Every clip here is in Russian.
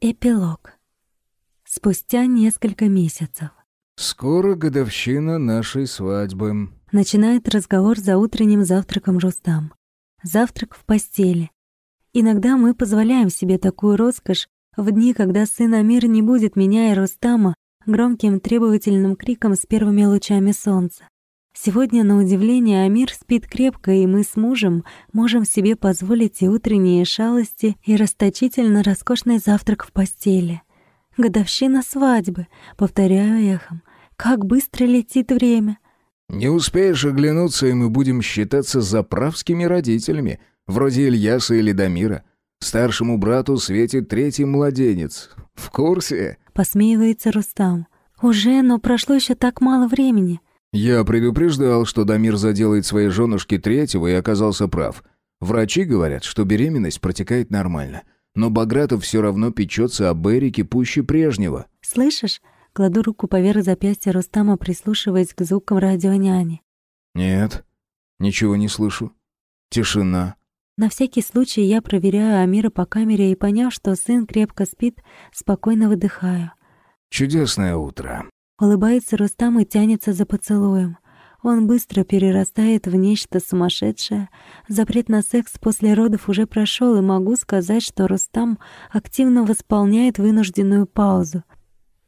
Эпилог. Спустя несколько месяцев. «Скоро годовщина нашей свадьбы», — начинает разговор за утренним завтраком Рустам. Завтрак в постели. Иногда мы позволяем себе такую роскошь в дни, когда сын Амир не будет меня и Рустама громким требовательным криком с первыми лучами солнца. Сегодня, на удивление, Амир спит крепко, и мы с мужем можем себе позволить и утренние шалости, и расточительно роскошный завтрак в постели. Годовщина свадьбы, повторяю эхом. Как быстро летит время. Не успеешь оглянуться, и мы будем считаться заправскими родителями, вроде Ильяса или Дамира. Старшему брату светит третий младенец. В курсе? Посмеивается Рустам. Уже, но прошло еще так мало времени. Я предупреждал, что Дамир заделает своей женушке третьего и оказался прав. Врачи говорят, что беременность протекает нормально. Но Багратов все равно печется об Эрике пуще прежнего. «Слышишь?» Кладу руку поверх запястья Рустама, прислушиваясь к звукам радионяни. «Нет, ничего не слышу. Тишина». На всякий случай я проверяю Амира по камере и, поняв, что сын крепко спит, спокойно выдыхаю. «Чудесное утро», Улыбается Рустам и тянется за поцелуем. Он быстро перерастает в нечто сумасшедшее. Запрет на секс после родов уже прошел, и могу сказать, что Рустам активно восполняет вынужденную паузу.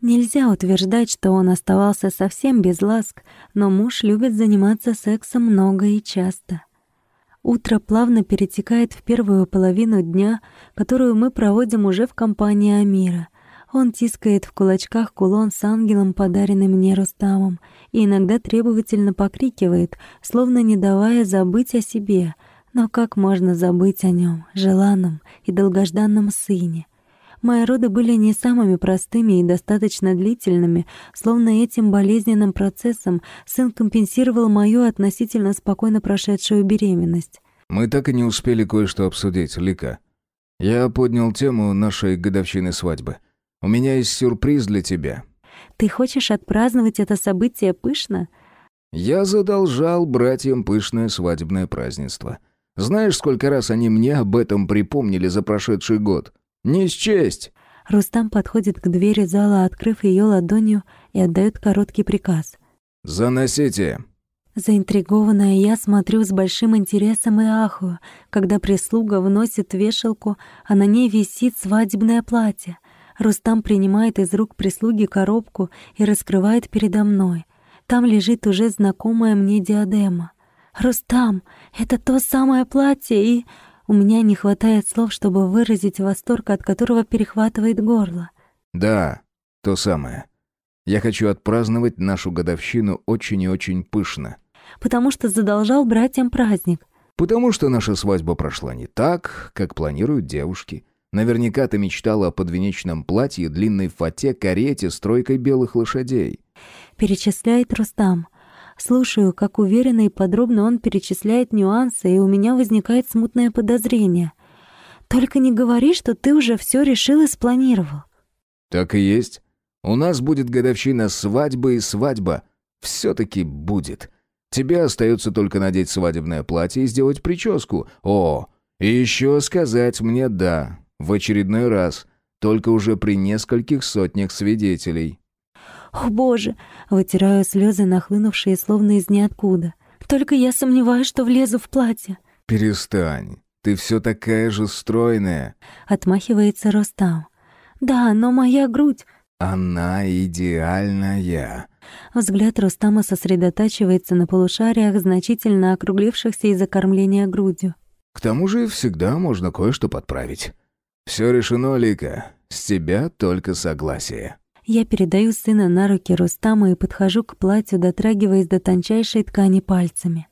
Нельзя утверждать, что он оставался совсем без ласк, но муж любит заниматься сексом много и часто. Утро плавно перетекает в первую половину дня, которую мы проводим уже в компании Амира — он тискает в кулачках кулон с ангелом, подаренный мне Рустамом, и иногда требовательно покрикивает, словно не давая забыть о себе. Но как можно забыть о нем, желанном и долгожданном сыне? Мои роды были не самыми простыми и достаточно длительными, словно этим болезненным процессом сын компенсировал мою относительно спокойно прошедшую беременность. «Мы так и не успели кое-что обсудить, Лика. Я поднял тему нашей годовщины свадьбы». У меня есть сюрприз для тебя». «Ты хочешь отпраздновать это событие пышно?» «Я задолжал братьям пышное свадебное празднество. Знаешь, сколько раз они мне об этом припомнили за прошедший год? Не счесть!» Рустам подходит к двери зала, открыв ее ладонью, и отдает короткий приказ. «Заносите!» Заинтригованная я смотрю с большим интересом и ахую, когда прислуга вносит вешалку, а на ней висит свадебное платье — Рустам принимает из рук прислуги коробку и раскрывает передо мной. Там лежит уже знакомая мне диадема. «Рустам, это то самое платье, и...» У меня не хватает слов, чтобы выразить восторг, от которого перехватывает горло. «Да, то самое. Я хочу отпраздновать нашу годовщину очень и очень пышно». «Потому что задолжал братьям праздник». «Потому что наша свадьба прошла не так, как планируют девушки. Наверняка ты мечтала о подвенечном платье, длинной фате, карете с тройкой белых лошадей. Перечисляет Рустам. Слушаю, как уверенно и подробно он перечисляет нюансы, и у меня возникает смутное подозрение. Только не говори, что ты уже все решил и спланировал. Так и есть. У нас будет годовщина свадьбы и свадьба. Все-таки будет. Тебе остается только надеть свадебное платье и сделать прическу. О, и еще сказать мне «да». В очередной раз, только уже при нескольких сотнях свидетелей. «О, Боже!» — вытираю слезы, нахлынувшие словно из ниоткуда. «Только я сомневаюсь, что влезу в платье». «Перестань. Ты все такая же стройная». Отмахивается Ростам. «Да, но моя грудь...» «Она идеальная». Взгляд Рустама сосредотачивается на полушариях, значительно округлившихся из-за кормления грудью. «К тому же всегда можно кое-что подправить. «Все решено, Лика. С тебя только согласие». Я передаю сына на руки Рустама и подхожу к платью, дотрагиваясь до тончайшей ткани пальцами.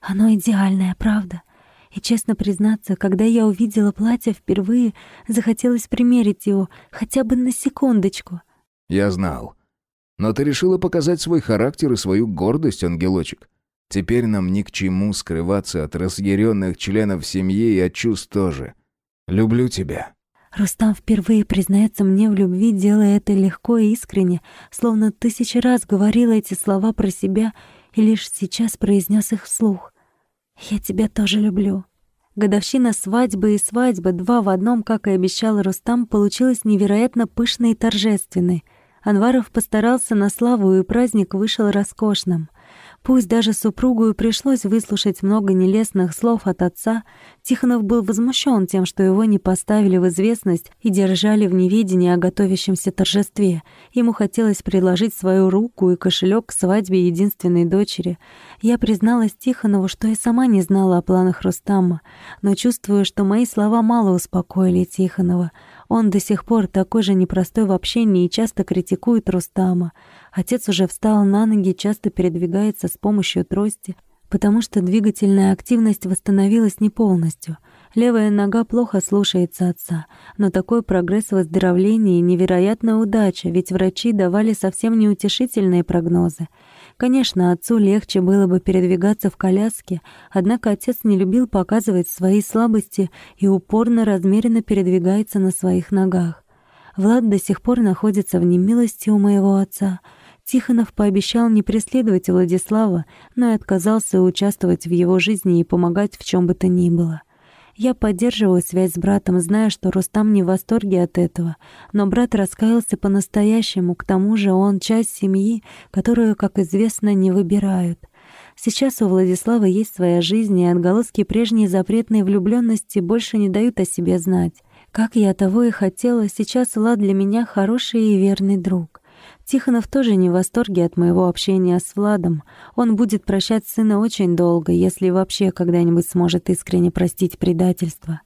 Оно идеальное, правда? И честно признаться, когда я увидела платье впервые, захотелось примерить его хотя бы на секундочку. Я знал. Но ты решила показать свой характер и свою гордость, ангелочек. Теперь нам ни к чему скрываться от разъяренных членов семьи и от чувств тоже. Люблю тебя». Рустам впервые признается мне в любви, делая это легко и искренне, словно тысячи раз говорил эти слова про себя и лишь сейчас произнес их вслух. «Я тебя тоже люблю». Годовщина свадьбы и свадьба, два в одном, как и обещал Рустам, получилась невероятно пышной и торжественной. Анваров постарался на славу, и праздник вышел роскошным. Пусть даже супругу и пришлось выслушать много нелестных слов от отца, Тихонов был возмущен тем, что его не поставили в известность и держали в неведении о готовящемся торжестве. Ему хотелось предложить свою руку и кошелек к свадьбе единственной дочери. Я призналась Тихонову, что и сама не знала о планах Рустама, но чувствую, что мои слова мало успокоили Тихонова. Он до сих пор такой же непростой в общении и часто критикует Рустама. Отец уже встал на ноги, часто передвигается с помощью трости, потому что двигательная активность восстановилась не полностью. Левая нога плохо слушается отца, но такой прогресс в выздоровлении — невероятная удача, ведь врачи давали совсем неутешительные прогнозы. Конечно, отцу легче было бы передвигаться в коляске, однако отец не любил показывать свои слабости и упорно размеренно передвигается на своих ногах. Влад до сих пор находится в немилости у моего отца. Тихонов пообещал не преследовать Владислава, но и отказался участвовать в его жизни и помогать в чем бы то ни было. Я поддерживаю связь с братом, зная, что Рустам не в восторге от этого. Но брат раскаялся по-настоящему, к тому же он часть семьи, которую, как известно, не выбирают. Сейчас у Владислава есть своя жизнь, и отголоски прежней запретной влюбленности больше не дают о себе знать. Как я того и хотела, сейчас Влад для меня хороший и верный друг. Тихонов тоже не в восторге от моего общения с Владом. Он будет прощать сына очень долго, если вообще когда-нибудь сможет искренне простить предательство.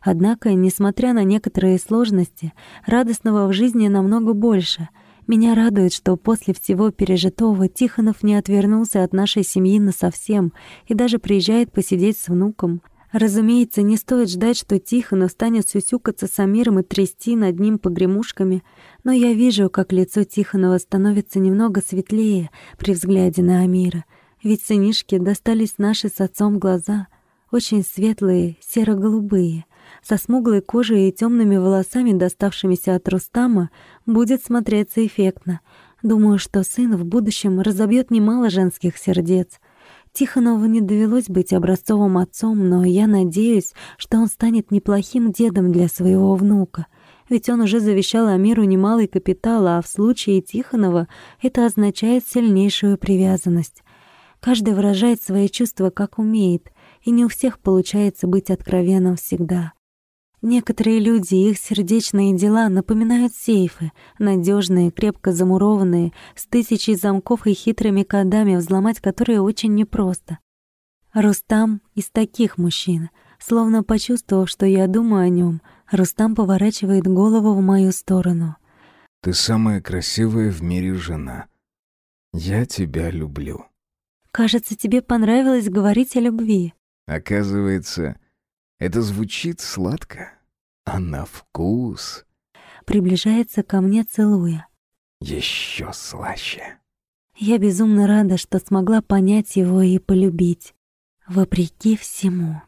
Однако, несмотря на некоторые сложности, радостного в жизни намного больше. Меня радует, что после всего пережитого Тихонов не отвернулся от нашей семьи насовсем и даже приезжает посидеть с внуком. Разумеется, не стоит ждать, что Тихонов станет сюсюкаться с Амиром и трясти над ним погремушками, но я вижу, как лицо Тихонова становится немного светлее при взгляде на Амира, ведь сынишки достались наши с отцом глаза, очень светлые, серо-голубые, со смуглой кожей и темными волосами, доставшимися от Рустама, будет смотреться эффектно. Думаю, что сын в будущем разобьет немало женских сердец — Тихонову не довелось быть образцовым отцом, но я надеюсь, что он станет неплохим дедом для своего внука. Ведь он уже завещал Амиру немалый капитал, а в случае Тихонова это означает сильнейшую привязанность. Каждый выражает свои чувства как умеет, и не у всех получается быть откровенным всегда. Некоторые люди, их сердечные дела напоминают сейфы, надежные, крепко замурованные, с тысячей замков и хитрыми кодами, взломать которые очень непросто. Рустам из таких мужчин. Словно почувствовав, что я думаю о нем, Рустам поворачивает голову в мою сторону. «Ты самая красивая в мире жена. Я тебя люблю». «Кажется, тебе понравилось говорить о любви». Оказывается, это звучит сладко, а на вкус... Приближается ко мне, целуя. Еще слаще. Я безумно рада, что смогла понять его и полюбить. Вопреки всему.